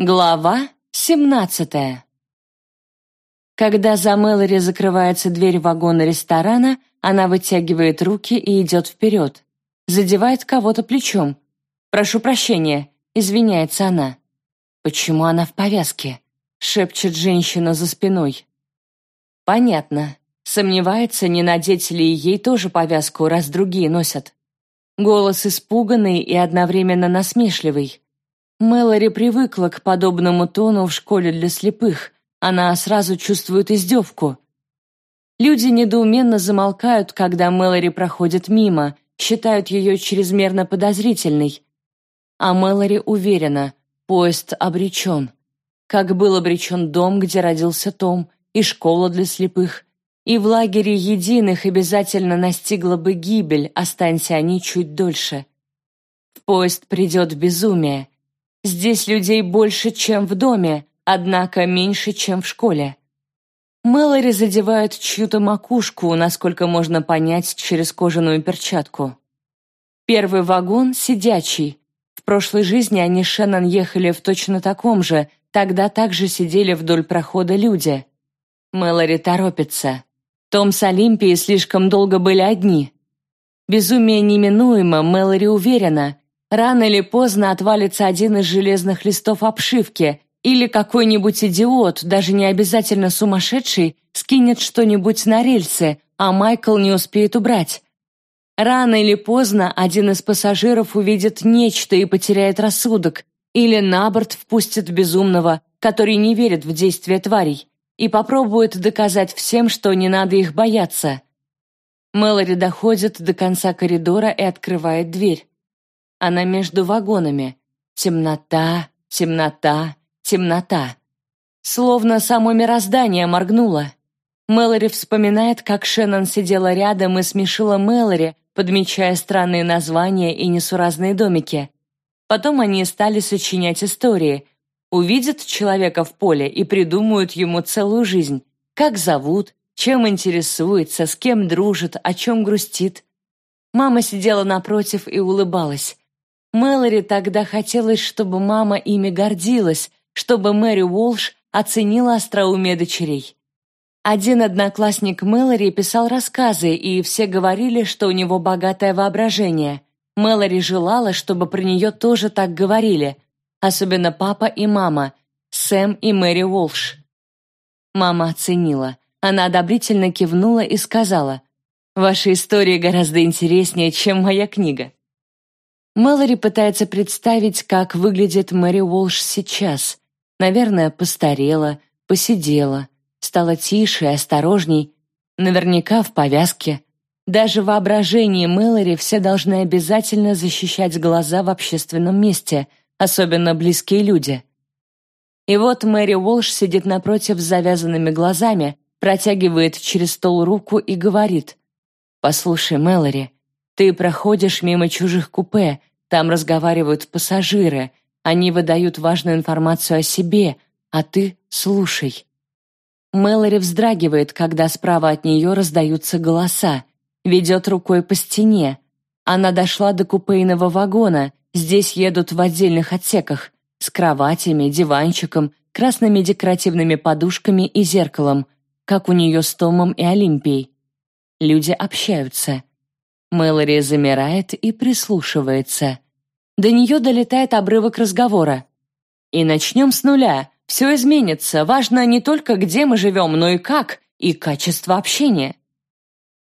Глава семнадцатая. Когда за Мэлори закрывается дверь вагона ресторана, она вытягивает руки и идет вперед. Задевает кого-то плечом. «Прошу прощения», — извиняется она. «Почему она в повязке?» — шепчет женщина за спиной. «Понятно. Сомневается, не надеть ли ей тоже повязку, раз другие носят». Голос испуганный и одновременно насмешливый. Мэлори привыкла к подобному тону в школе для слепых. Она сразу чувствует издевку. Люди недоуменно замолкают, когда Мэлори проходит мимо, считают ее чрезмерно подозрительной. А Мэлори уверена, поезд обречен. Как был обречен дом, где родился Том, и школа для слепых, и в лагере единых обязательно настигла бы гибель, останься они чуть дольше. В поезд придет безумие, Здесь людей больше, чем в доме, однако меньше, чем в школе. Мэлори задевают чью-то макушку, насколько можно понять через кожаную перчатку. Первый вагон сидячий. В прошлой жизни они с Шеннон ехали в точно таком же, тогда также сидели вдоль прохода люди. Мэлори торопится. Том с Олимпией слишком долго были одни. Безумие неминуемо, Мэлори уверена, Рано или поздно отвалится один из железных листов обшивки, или какой-нибудь идиот, даже не обязательно сумасшедший, скинет что-нибудь на рельсы, а Майкл не успеет убрать. Рано или поздно один из пассажиров увидит нечто и потеряет рассудок, или на борт впустит безумного, который не верит в действия тварей, и попробует доказать всем, что не надо их бояться. Мэлори доходит до конца коридора и открывает дверь. Она между вагонами. Темнота, темнота, темнота. Словно само мироздание моргнуло. Мэлори вспоминает, как Шеннон сидела рядом и смешила Мэлори, подмечая странные названия и несуразные домики. Потом они стали сочинять истории. Увидят человека в поле и придумают ему целую жизнь. Как зовут, чем интересуется, с кем дружит, о чем грустит. Мама сидела напротив и улыбалась. Мэлори тогда хотелось, чтобы мама ими гордилась, чтобы Мэри Уолш оценила остроумие дочерей. Один одноклассник Мэлори писал рассказы, и все говорили, что у него богатое воображение. Мэлори желала, чтобы про нее тоже так говорили, особенно папа и мама, Сэм и Мэри Уолш. Мама оценила. Она одобрительно кивнула и сказала, «Ваши истории гораздо интереснее, чем моя книга». Мэлори пытается представить, как выглядит Мэри Уолш сейчас. Наверное, постарела, посидела, стала тише и осторожней, наверняка в повязке. Даже в воображении Мэлори все должны обязательно защищать глаза в общественном месте, особенно близкие люди. И вот Мэри Уолш сидит напротив с завязанными глазами, протягивает через стол руку и говорит, «Послушай, Мэлори, ты проходишь мимо чужих купе, там разговаривают пассажиры, они выдают важную информацию о себе, а ты слушай. Мэлори вздрагивает, когда справа от нее раздаются голоса, ведет рукой по стене. Она дошла до купейного вагона, здесь едут в отдельных отсеках, с кроватями, диванчиком, красными декоративными подушками и зеркалом, как у нее с Томом и Олимпией. Люди общаются. Мэлори замирает и прислушивается. До нее долетает обрывок разговора. «И начнем с нуля. Все изменится. Важно не только, где мы живем, но и как, и качество общения».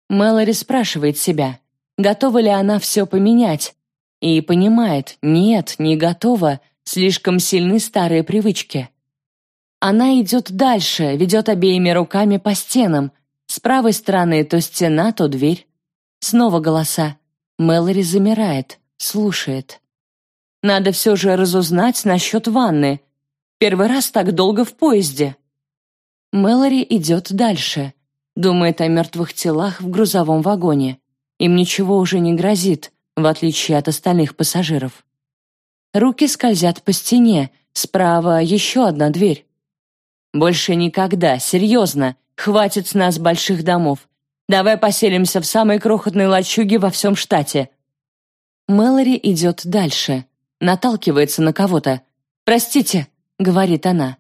Мэлори спрашивает себя, готова ли она все поменять, и понимает, нет, не готова, слишком сильны старые привычки. Она идет дальше, ведет обеими руками по стенам. С правой стороны то стена, то дверь. Снова голоса. Мэлори замирает, слушает. Надо все же разузнать насчет ванны. Первый раз так долго в поезде. Мэлори идет дальше. Думает о мертвых телах в грузовом вагоне. Им ничего уже не грозит, в отличие от остальных пассажиров. Руки скользят по стене, справа еще одна дверь. «Больше никогда, серьезно, хватит с нас больших домов. Давай поселимся в самой крохотной лачуге во всем штате». Мэлори идет дальше, наталкивается на кого-то. «Простите», — говорит она.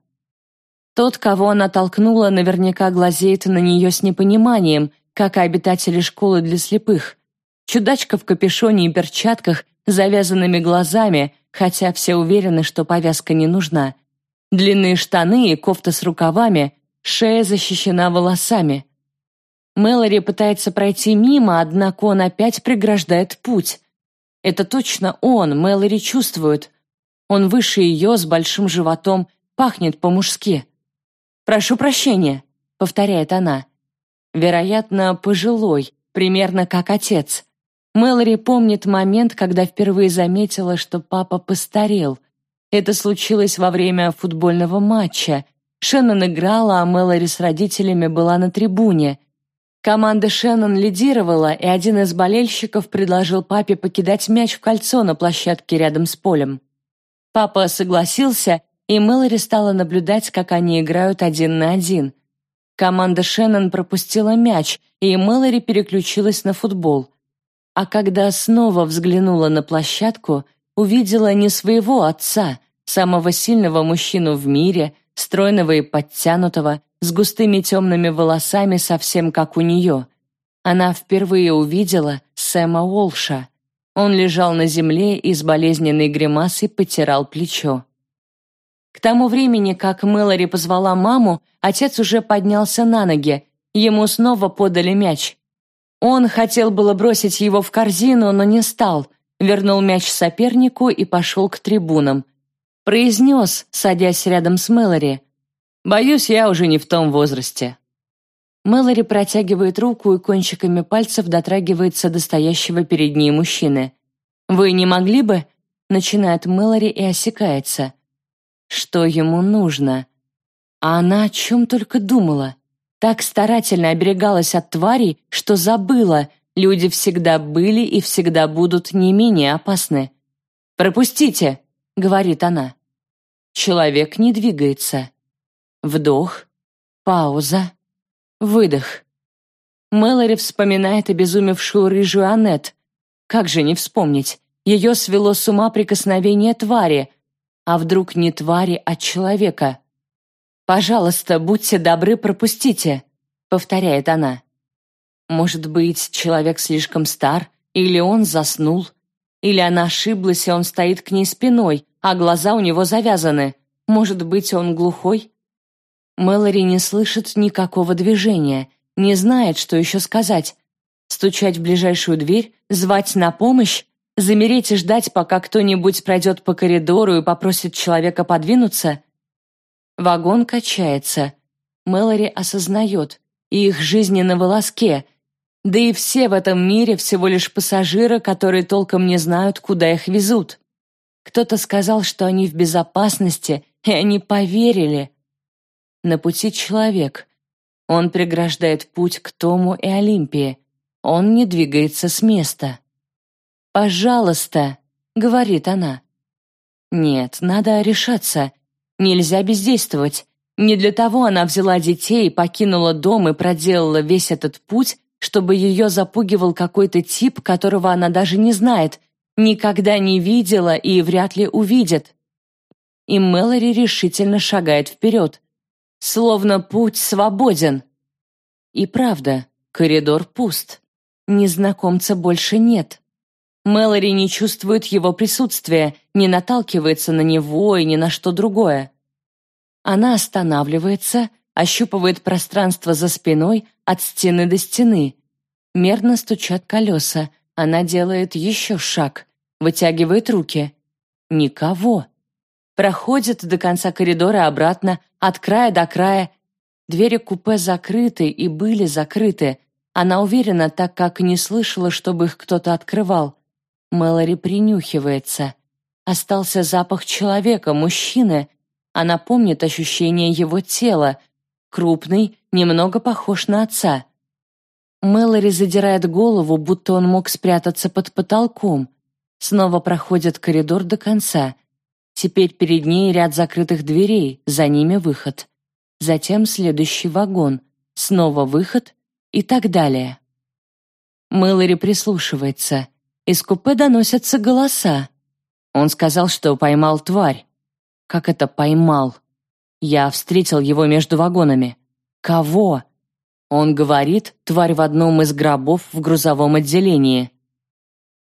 Тот, кого она толкнула, наверняка глазеет на нее с непониманием, как и обитатели школы для слепых. Чудачка в капюшоне и перчатках, завязанными глазами, хотя все уверены, что повязка не нужна. Длинные штаны и кофта с рукавами, шея защищена волосами. Мэлори пытается пройти мимо, однако он опять преграждает путь. Это точно он, Мэлори чувствует. Он выше ее, с большим животом, пахнет по-мужски. «Прошу прощения», — повторяет она. Вероятно, пожилой, примерно как отец. Мэлори помнит момент, когда впервые заметила, что папа постарел. Это случилось во время футбольного матча. Шеннон играла, а Мэлори с родителями была на трибуне. Команда Шеннон лидировала, и один из болельщиков предложил папе покидать мяч в кольцо на площадке рядом с полем. Папа согласился, и Мэлори стала наблюдать, как они играют один на один. Команда Шеннон пропустила мяч, и Мэлори переключилась на футбол. А когда снова взглянула на площадку, увидела не своего отца, самого сильного мужчину в мире, стройного и подтянутого, с густыми темными волосами, совсем как у нее. Она впервые увидела Сэма Уолша. Он лежал на земле и с болезненной гримасой потирал плечо. К тому времени, как Мэлори позвала маму, отец уже поднялся на ноги. Ему снова подали мяч. Он хотел было бросить его в корзину, но не стал. Вернул мяч сопернику и пошел к трибунам. Произнес, садясь рядом с Мэлори. «Боюсь, я уже не в том возрасте». Мэлори протягивает руку и кончиками пальцев дотрагивается до стоящего перед ней мужчины. «Вы не могли бы?» Начинает Мэлори и осекается что ему нужно. А она о чем только думала. Так старательно оберегалась от тварей, что забыла, люди всегда были и всегда будут не менее опасны. «Пропустите!» — говорит она. Человек не двигается. Вдох, пауза, выдох. Мэлори вспоминает обезумевшую рыжую Аннет. Как же не вспомнить? Ее свело с ума прикосновение твари, а вдруг не твари, а человека? «Пожалуйста, будьте добры, пропустите», — повторяет она. Может быть, человек слишком стар, или он заснул, или она ошиблась, и он стоит к ней спиной, а глаза у него завязаны. Может быть, он глухой? Мэлори не слышит никакого движения, не знает, что еще сказать. Стучать в ближайшую дверь, звать на помощь? Замереть и ждать, пока кто-нибудь пройдет по коридору и попросит человека подвинуться? Вагон качается. Мэлори осознает, и их жизни на волоске. Да и все в этом мире всего лишь пассажиры, которые толком не знают, куда их везут. Кто-то сказал, что они в безопасности, и они поверили. На пути человек. Он преграждает путь к Тому и Олимпии. Он не двигается с места. «Пожалуйста», — говорит она. Нет, надо решаться. Нельзя бездействовать. Не для того она взяла детей, покинула дом и проделала весь этот путь, чтобы ее запугивал какой-то тип, которого она даже не знает, никогда не видела и вряд ли увидит. И Мэлори решительно шагает вперед. Словно путь свободен. И правда, коридор пуст. Незнакомца больше нет. Мэлори не чувствует его присутствия, не наталкивается на него и ни на что другое. Она останавливается, ощупывает пространство за спиной от стены до стены. Мерно стучат колеса. Она делает еще шаг, вытягивает руки. Никого. Проходит до конца коридора обратно, от края до края. Двери купе закрыты и были закрыты. Она уверена, так как не слышала, чтобы их кто-то открывал. Мэлори принюхивается. Остался запах человека, мужчины. Она помнит ощущение его тела. Крупный, немного похож на отца. Мэлори задирает голову, будто он мог спрятаться под потолком. Снова проходит коридор до конца. Теперь перед ней ряд закрытых дверей, за ними выход. Затем следующий вагон, снова выход и так далее. Мэлори прислушивается. Из купе доносятся голоса. Он сказал, что поймал тварь. Как это поймал? Я встретил его между вагонами. Кого? Он говорит, тварь в одном из гробов в грузовом отделении.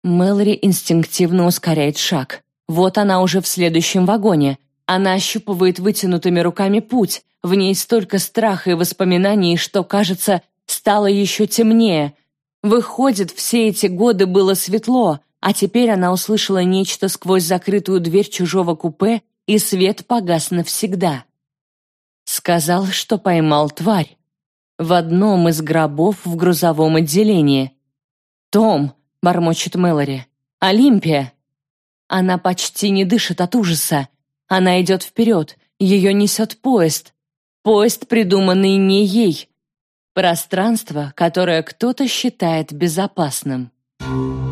Мэлори инстинктивно ускоряет шаг. Вот она уже в следующем вагоне. Она ощупывает вытянутыми руками путь. В ней столько страха и воспоминаний, что, кажется, стало еще темнее. Выходит, все эти годы было светло, а теперь она услышала нечто сквозь закрытую дверь чужого купе, и свет погас навсегда. Сказал, что поймал тварь. В одном из гробов в грузовом отделении. «Том», — бормочет Мэлори, — «Олимпия». Она почти не дышит от ужаса. Она идет вперед, ее несет поезд. Поезд, придуманный не ей. Пространство, которое кто-то считает безопасным. Thank.